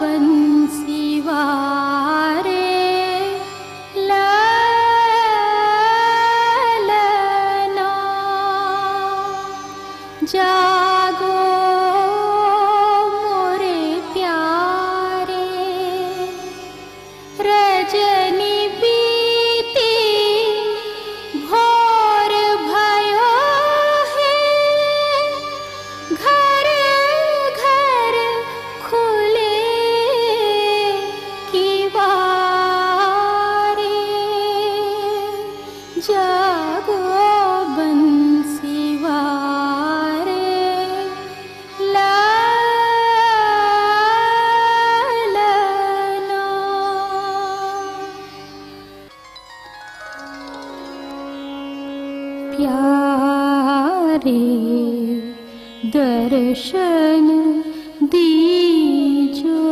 बन् प्यारे दर्शन दीजो।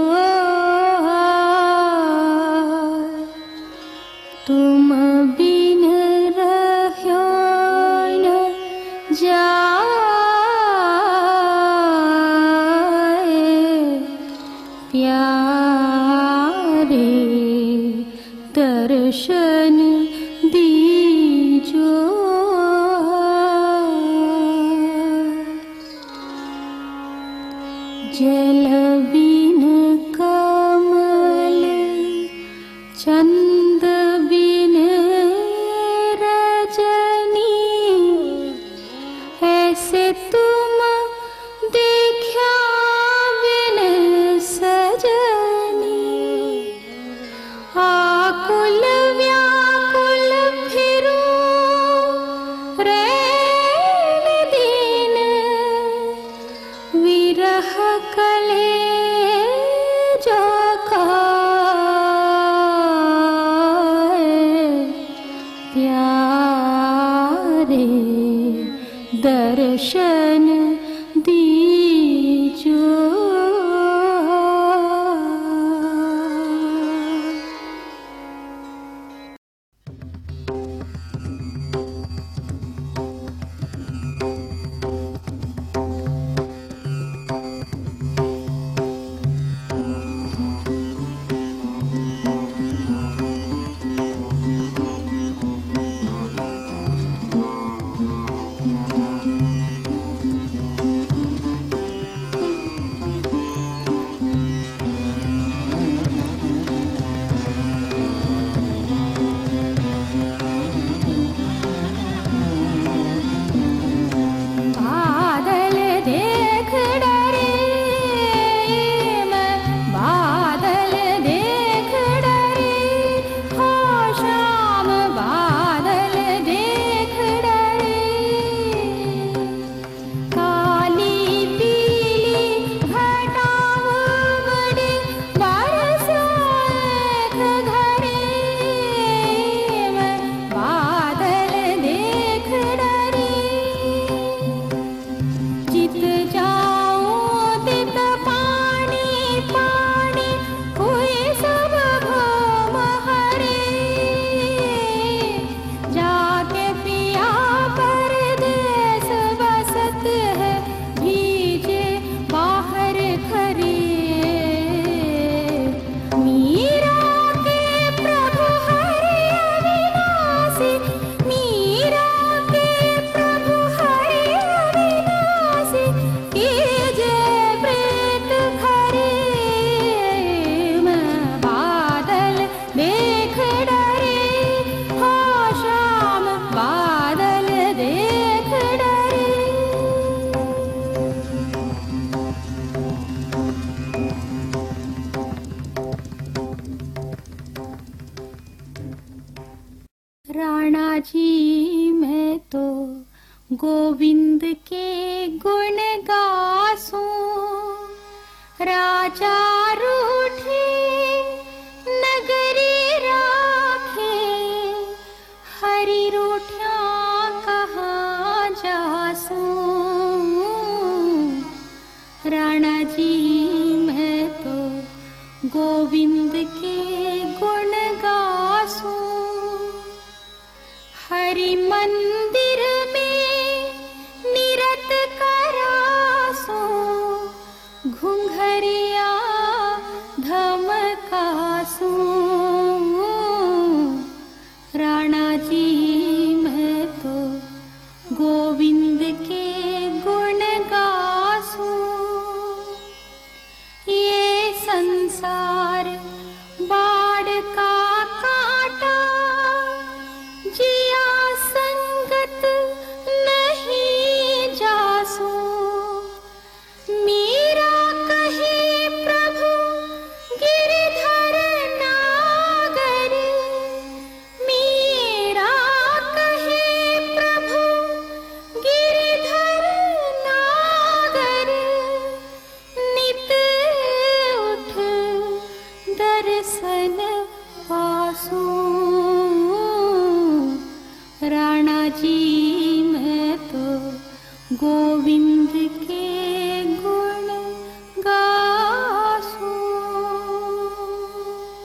तुम बिन रह्यो न जाए। प्यारे दर्शन जलबी राणा जी तो गोविंद के गुण गासू। राजा रूठे नगरी गुणीरा हरि कहाँ जासू? राणा जी मैं तो गोविंद के one. राणा जी मैं तो गोविंद के